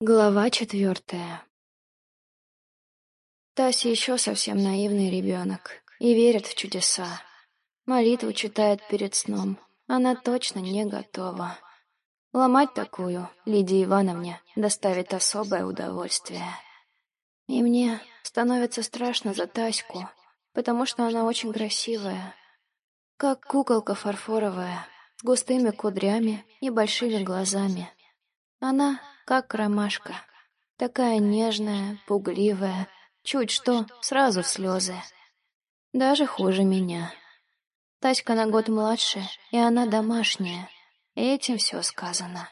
Глава четвертая Тася еще совсем наивный ребенок и верит в чудеса. Молитву читает перед сном. Она точно не готова. Ломать такую Лидии Ивановне доставит особое удовольствие. И мне становится страшно за Таську, потому что она очень красивая. Как куколка фарфоровая, с густыми кудрями и большими глазами. Она как ромашка. Такая нежная, пугливая, чуть что, сразу в слезы. Даже хуже меня. Таська на год младше, и она домашняя. Этим все сказано.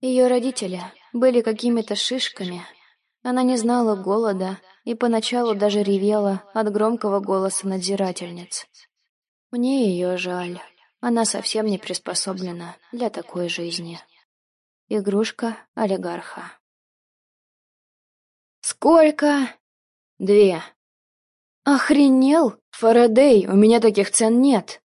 Ее родители были какими-то шишками. Она не знала голода и поначалу даже ревела от громкого голоса надзирательниц. Мне ее жаль. Она совсем не приспособлена для такой жизни. Игрушка олигарха. «Сколько?» «Две». «Охренел? Фарадей, у меня таких цен нет».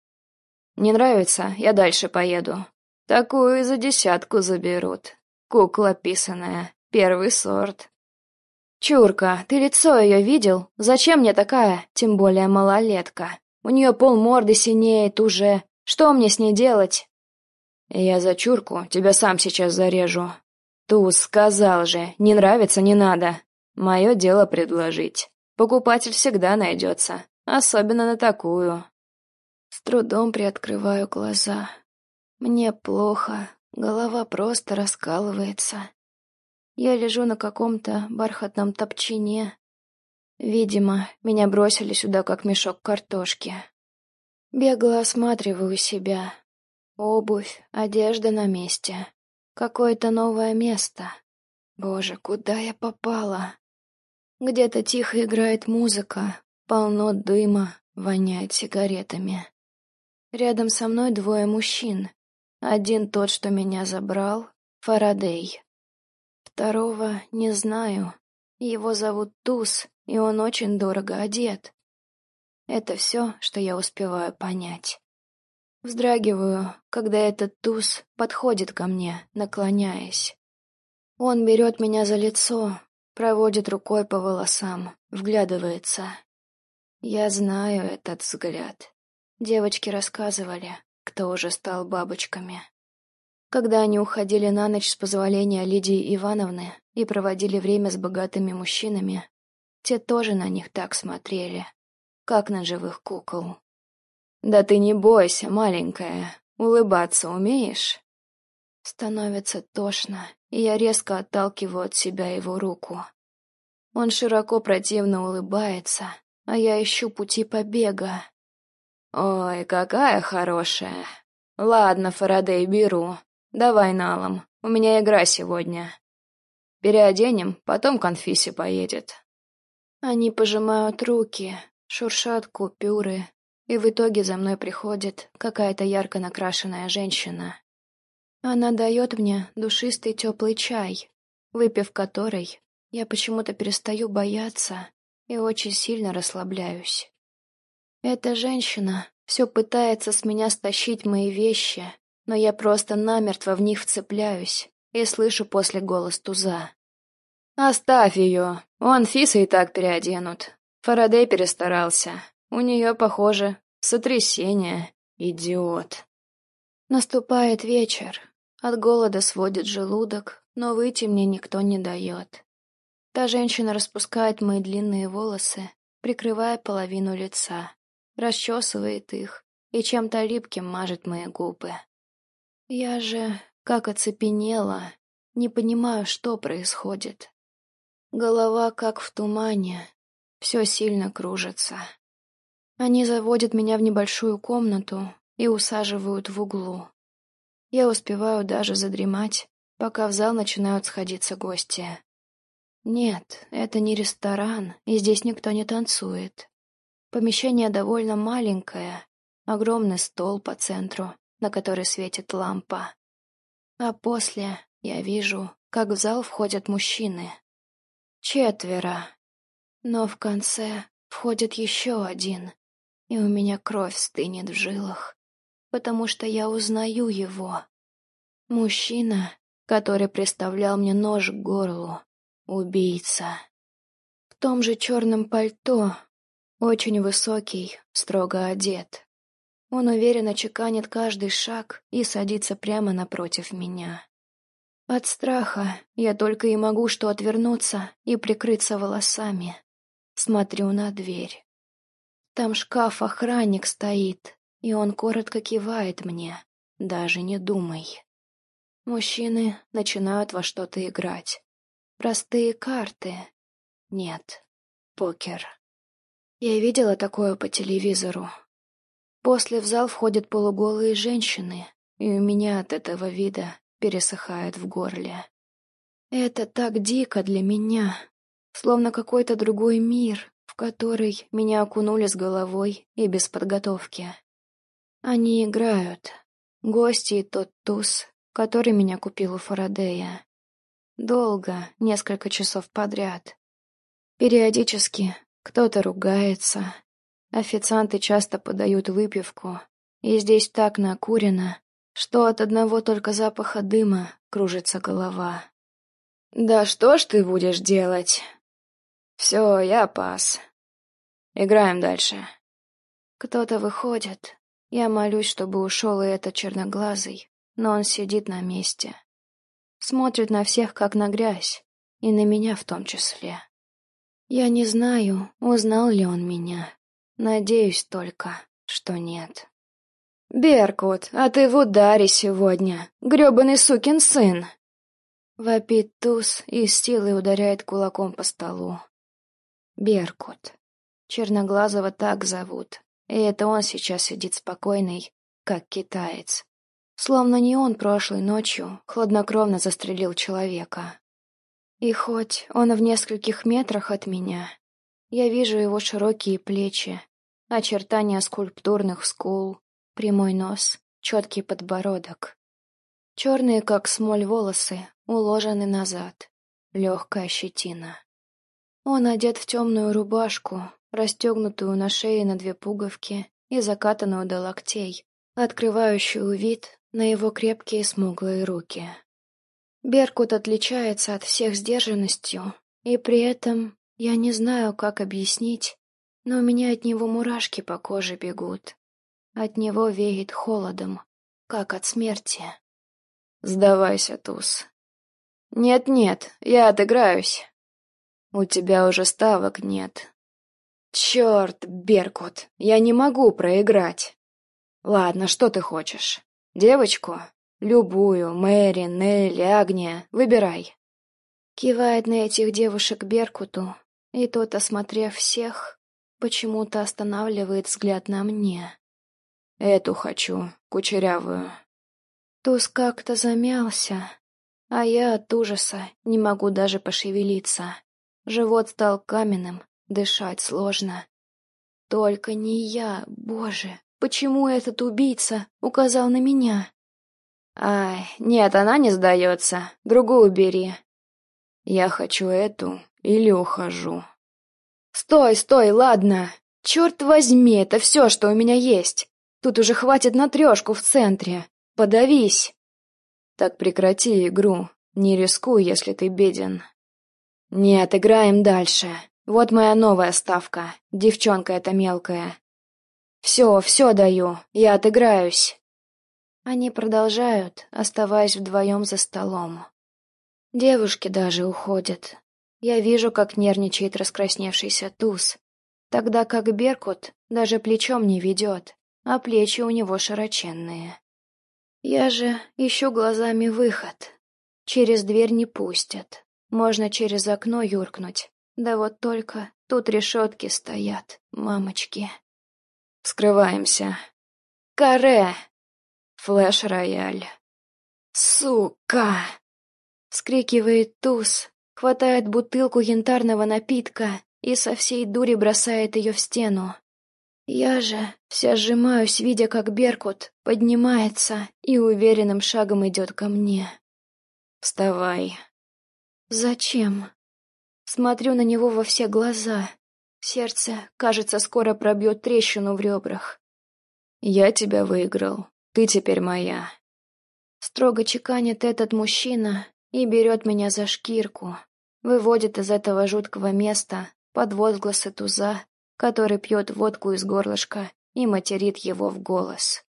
«Не нравится? Я дальше поеду. Такую за десятку заберут. Кукла писаная, первый сорт». «Чурка, ты лицо ее видел? Зачем мне такая, тем более малолетка? У нее полморды синеет уже. Что мне с ней делать?» «Я за чурку тебя сам сейчас зарежу». «Туз, сказал же, не нравится, не надо. Мое дело предложить. Покупатель всегда найдется, особенно на такую». С трудом приоткрываю глаза. Мне плохо, голова просто раскалывается. Я лежу на каком-то бархатном топчине. Видимо, меня бросили сюда как мешок картошки. Бегло осматриваю себя, Обувь, одежда на месте. Какое-то новое место. Боже, куда я попала? Где-то тихо играет музыка, полно дыма, воняет сигаретами. Рядом со мной двое мужчин. Один тот, что меня забрал, Фарадей. Второго не знаю. Его зовут Туз, и он очень дорого одет. Это все, что я успеваю понять. Вздрагиваю, когда этот туз подходит ко мне, наклоняясь. Он берет меня за лицо, проводит рукой по волосам, вглядывается. Я знаю этот взгляд. Девочки рассказывали, кто уже стал бабочками. Когда они уходили на ночь с позволения Лидии Ивановны и проводили время с богатыми мужчинами, те тоже на них так смотрели, как на живых кукол. «Да ты не бойся, маленькая, улыбаться умеешь?» Становится тошно, и я резко отталкиваю от себя его руку. Он широко противно улыбается, а я ищу пути побега. «Ой, какая хорошая! Ладно, Фарадей, беру. Давай налом, у меня игра сегодня. Переоденем, потом к Анфисе поедет». Они пожимают руки, шуршат купюры, и в итоге за мной приходит какая-то ярко накрашенная женщина. Она дает мне душистый теплый чай, выпив который, я почему-то перестаю бояться и очень сильно расслабляюсь. Эта женщина все пытается с меня стащить мои вещи, но я просто намертво в них вцепляюсь и слышу после голос туза. «Оставь ее, у Анфисы и так переоденут. Фарадей перестарался, у нее, похоже, сотрясение. Идиот. Наступает вечер. От голода сводит желудок, но выйти мне никто не дает. Та женщина распускает мои длинные волосы, прикрывая половину лица, расчесывает их и чем-то липким мажет мои губы. Я же, как оцепенела, не понимаю, что происходит. Голова как в тумане, все сильно кружится. Они заводят меня в небольшую комнату и усаживают в углу. Я успеваю даже задремать, пока в зал начинают сходиться гости. Нет, это не ресторан, и здесь никто не танцует. Помещение довольно маленькое, огромный стол по центру, на который светит лампа. А после я вижу, как в зал входят мужчины. Четверо. Но в конце входит еще один, и у меня кровь стынет в жилах, потому что я узнаю его. Мужчина, который приставлял мне нож к горлу. Убийца. В том же черном пальто, очень высокий, строго одет. Он уверенно чеканит каждый шаг и садится прямо напротив меня. От страха я только и могу что отвернуться и прикрыться волосами. Смотрю на дверь. Там шкаф-охранник стоит, и он коротко кивает мне. Даже не думай. Мужчины начинают во что-то играть. Простые карты. Нет. Покер. Я видела такое по телевизору. После в зал входят полуголые женщины, и у меня от этого вида пересыхает в горле. Это так дико для меня, словно какой-то другой мир, который меня окунули с головой и без подготовки. Они играют. Гости и тот туз, который меня купил у Фарадея. Долго, несколько часов подряд. Периодически кто-то ругается. Официанты часто подают выпивку, и здесь так накурено, что от одного только запаха дыма кружится голова. «Да что ж ты будешь делать?» «Все, я пас. Играем дальше». Кто-то выходит. Я молюсь, чтобы ушел и этот черноглазый, но он сидит на месте. Смотрит на всех, как на грязь, и на меня в том числе. Я не знаю, узнал ли он меня. Надеюсь только, что нет. «Беркут, а ты в ударе сегодня, грёбаный сукин сын!» Вопит туз и с силой ударяет кулаком по столу. Беркут. Черноглазого так зовут, и это он сейчас сидит спокойный, как китаец. Словно не он прошлой ночью хладнокровно застрелил человека. И хоть он в нескольких метрах от меня, я вижу его широкие плечи, очертания скульптурных скул, прямой нос, четкий подбородок. Черные, как смоль, волосы уложены назад, легкая щетина. Он одет в темную рубашку, расстегнутую на шее на две пуговки и закатанную до локтей, открывающую вид на его крепкие смуглые руки. Беркут отличается от всех сдержанностью, и при этом я не знаю, как объяснить, но у меня от него мурашки по коже бегут. От него веет холодом, как от смерти. Сдавайся, Туз. Нет-нет, я отыграюсь. У тебя уже ставок нет, Черт, Беркут, я не могу проиграть. Ладно, что ты хочешь? Девочку? Любую, Мэри, Нелли, Агния, выбирай. Кивает на этих девушек Беркуту, и тот, осмотрев всех, почему-то останавливает взгляд на мне. Эту хочу, кучерявую. Туз как-то замялся, а я от ужаса не могу даже пошевелиться. Живот стал каменным, Дышать сложно. Только не я, боже, почему этот убийца указал на меня? Ай, нет, она не сдается, другую бери. Я хочу эту или ухожу. Стой, стой, ладно. Черт возьми, это все, что у меня есть. Тут уже хватит на трешку в центре. Подавись. Так прекрати игру. Не рискуй, если ты беден. Нет, играем дальше. Вот моя новая ставка. Девчонка эта мелкая. Все, все даю. Я отыграюсь. Они продолжают, оставаясь вдвоем за столом. Девушки даже уходят. Я вижу, как нервничает раскрасневшийся туз, тогда как Беркут даже плечом не ведет, а плечи у него широченные. Я же ищу глазами выход. Через дверь не пустят. Можно через окно юркнуть, да вот только тут решетки стоят, мамочки. Скрываемся. Каре! Флэш-рояль. Сука! Скрикивает туз, хватает бутылку янтарного напитка и со всей дури бросает ее в стену. Я же вся сжимаюсь, видя, как Беркут поднимается и уверенным шагом идет ко мне. «Вставай». «Зачем?» Смотрю на него во все глаза. Сердце, кажется, скоро пробьет трещину в ребрах. «Я тебя выиграл. Ты теперь моя». Строго чеканит этот мужчина и берет меня за шкирку, выводит из этого жуткого места под возгласы туза, который пьет водку из горлышка и материт его в голос.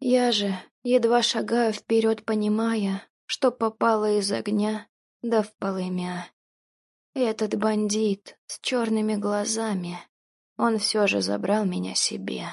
Я же едва шагаю вперед, понимая, что попала из огня да в полымя. Этот бандит с черными глазами, он все же забрал меня себе.